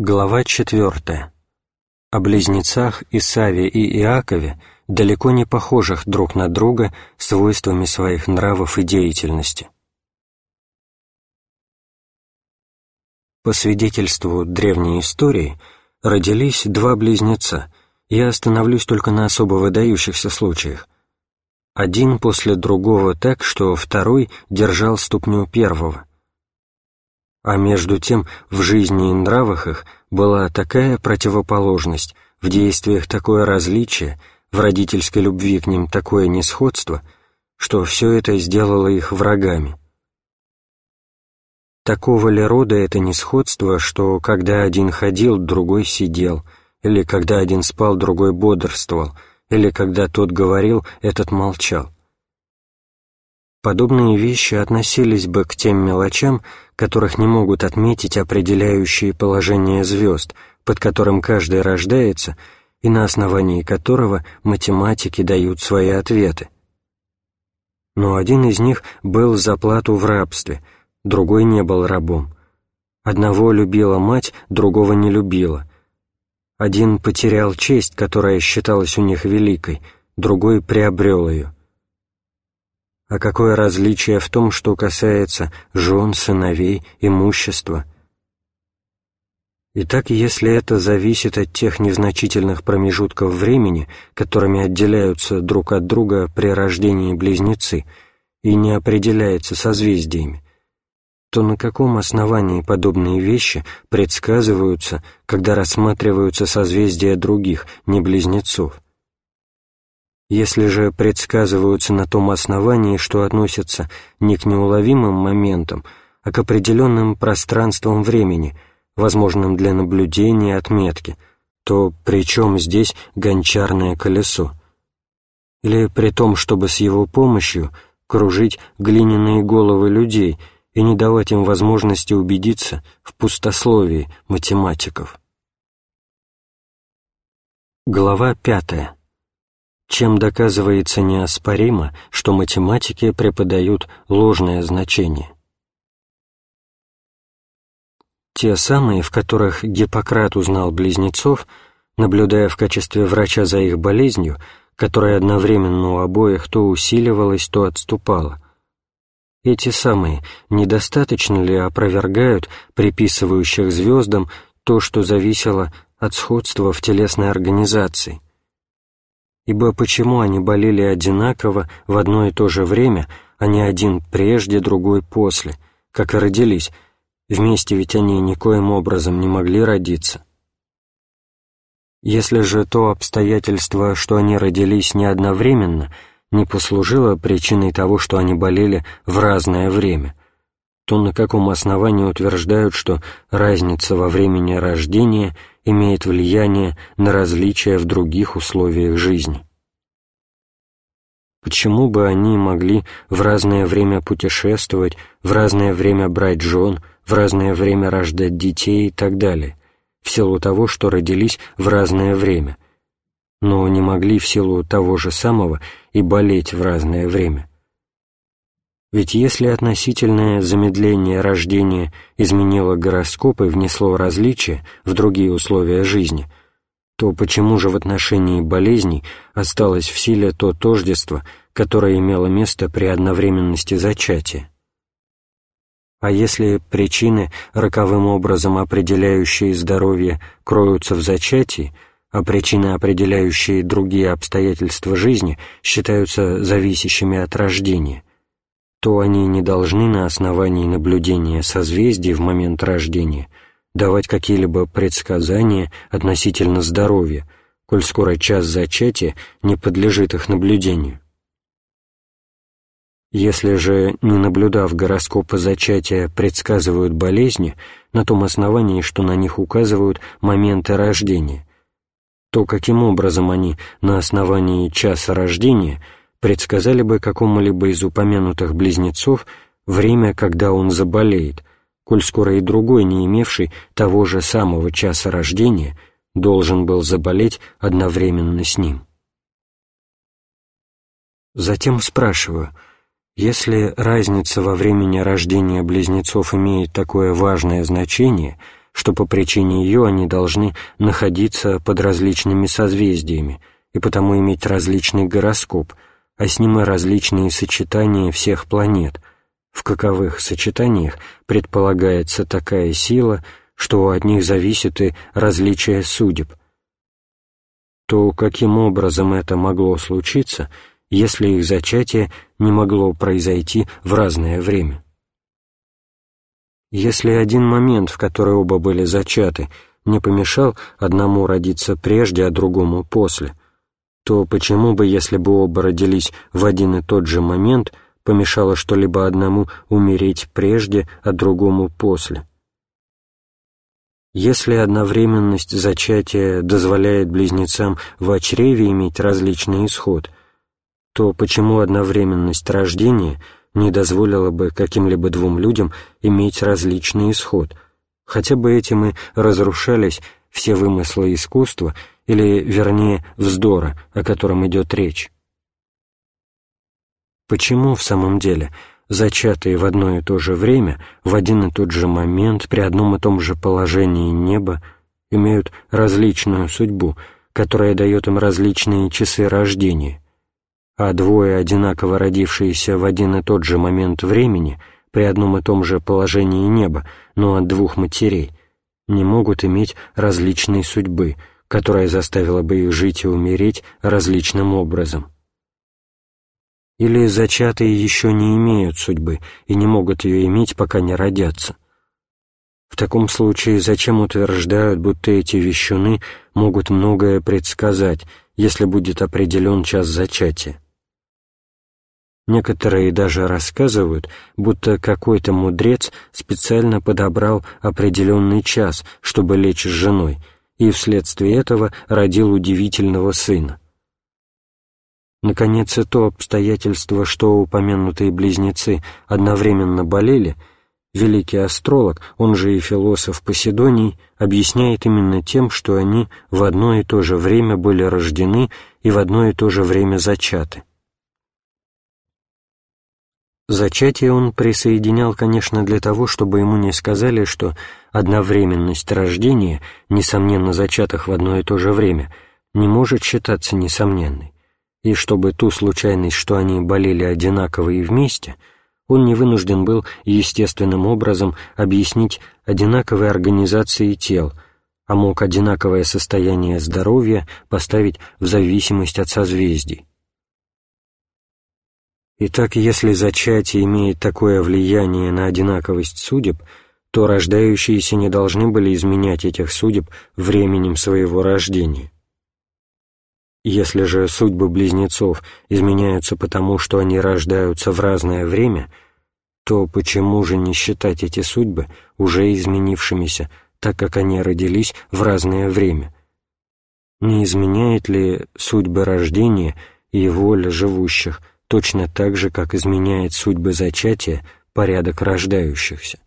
Глава 4. О близнецах Исаве и Иакове, далеко не похожих друг на друга свойствами своих нравов и деятельности. По свидетельству древней истории, родились два близнеца, я остановлюсь только на особо выдающихся случаях. Один после другого так, что второй держал ступню первого, а между тем в жизни и нравах их была такая противоположность, в действиях такое различие, в родительской любви к ним такое несходство, что все это сделало их врагами. Такого ли рода это несходство, что когда один ходил, другой сидел, или когда один спал, другой бодрствовал, или когда тот говорил, этот молчал? Подобные вещи относились бы к тем мелочам, которых не могут отметить определяющие положение звезд, под которым каждый рождается, и на основании которого математики дают свои ответы. Но один из них был за плату в рабстве, другой не был рабом. Одного любила мать, другого не любила. Один потерял честь, которая считалась у них великой, другой приобрел ее а какое различие в том, что касается жен, сыновей, имущества. Итак, если это зависит от тех незначительных промежутков времени, которыми отделяются друг от друга при рождении близнецы, и не определяется созвездиями, то на каком основании подобные вещи предсказываются, когда рассматриваются созвездия других, не близнецов? Если же предсказываются на том основании, что относятся не к неуловимым моментам, а к определенным пространствам времени, возможным для наблюдения и отметки, то при чем здесь гончарное колесо? Или при том, чтобы с его помощью кружить глиняные головы людей и не давать им возможности убедиться в пустословии математиков? Глава пятая чем доказывается неоспоримо, что математики преподают ложное значение. Те самые, в которых Гиппократ узнал близнецов, наблюдая в качестве врача за их болезнью, которая одновременно у обоих то усиливалась, то отступала. Эти самые недостаточно ли опровергают приписывающих звездам то, что зависело от сходства в телесной организации – ибо почему они болели одинаково в одно и то же время, а не один прежде, другой после, как и родились, вместе ведь они никоим образом не могли родиться. Если же то обстоятельство, что они родились не одновременно, не послужило причиной того, что они болели в разное время, то на каком основании утверждают, что разница во времени рождения имеет влияние на различия в других условиях жизни. Почему бы они могли в разное время путешествовать, в разное время брать жен, в разное время рождать детей и так далее, в силу того, что родились в разное время, но не могли в силу того же самого и болеть в разное время? Ведь если относительное замедление рождения изменило гороскоп и внесло различия в другие условия жизни, то почему же в отношении болезней осталось в силе то тождество, которое имело место при одновременности зачатия? А если причины, роковым образом определяющие здоровье, кроются в зачатии, а причины, определяющие другие обстоятельства жизни, считаются зависящими от рождения, то они не должны на основании наблюдения созвездий в момент рождения давать какие-либо предсказания относительно здоровья, коль скоро час зачатия не подлежит их наблюдению. Если же, не наблюдав гороскопа зачатия, предсказывают болезни на том основании, что на них указывают моменты рождения, то каким образом они на основании часа рождения – предсказали бы какому-либо из упомянутых близнецов время, когда он заболеет, коль скоро и другой, не имевший того же самого часа рождения, должен был заболеть одновременно с ним. Затем спрашиваю, если разница во времени рождения близнецов имеет такое важное значение, что по причине ее они должны находиться под различными созвездиями и потому иметь различный гороскоп, а с ним и различные сочетания всех планет, в каковых сочетаниях предполагается такая сила, что от них зависит и различие судеб, то каким образом это могло случиться, если их зачатие не могло произойти в разное время? Если один момент, в который оба были зачаты, не помешал одному родиться прежде, а другому после, то почему бы, если бы оба родились в один и тот же момент, помешало что-либо одному умереть прежде, а другому после? Если одновременность зачатия дозволяет близнецам в чреве иметь различный исход, то почему одновременность рождения — не дозволило бы каким-либо двум людям иметь различный исход, хотя бы этим и разрушались все вымыслы искусства, или, вернее, вздора, о котором идет речь. Почему, в самом деле, зачатые в одно и то же время, в один и тот же момент, при одном и том же положении неба, имеют различную судьбу, которая дает им различные часы рождения – а двое, одинаково родившиеся в один и тот же момент времени, при одном и том же положении неба, но от двух матерей, не могут иметь различной судьбы, которая заставила бы их жить и умереть различным образом. Или зачатые еще не имеют судьбы и не могут ее иметь, пока не родятся. В таком случае зачем утверждают, будто эти вещуны могут многое предсказать, если будет определен час зачатия? Некоторые даже рассказывают, будто какой-то мудрец специально подобрал определенный час, чтобы лечь с женой, и вследствие этого родил удивительного сына. Наконец, и то обстоятельство, что упомянутые близнецы одновременно болели, великий астролог, он же и философ Поседоний, объясняет именно тем, что они в одно и то же время были рождены и в одно и то же время зачаты. Зачатие он присоединял, конечно, для того, чтобы ему не сказали, что одновременность рождения, несомненно зачатых в одно и то же время, не может считаться несомненной, и чтобы ту случайность, что они болели одинаково и вместе, он не вынужден был естественным образом объяснить одинаковой организации тел, а мог одинаковое состояние здоровья поставить в зависимость от созвездий. Итак, если зачатие имеет такое влияние на одинаковость судеб, то рождающиеся не должны были изменять этих судеб временем своего рождения. Если же судьбы близнецов изменяются потому, что они рождаются в разное время, то почему же не считать эти судьбы уже изменившимися, так как они родились в разное время? Не изменяет ли судьбы рождения и воля живущих – точно так же, как изменяет судьбы зачатия порядок рождающихся.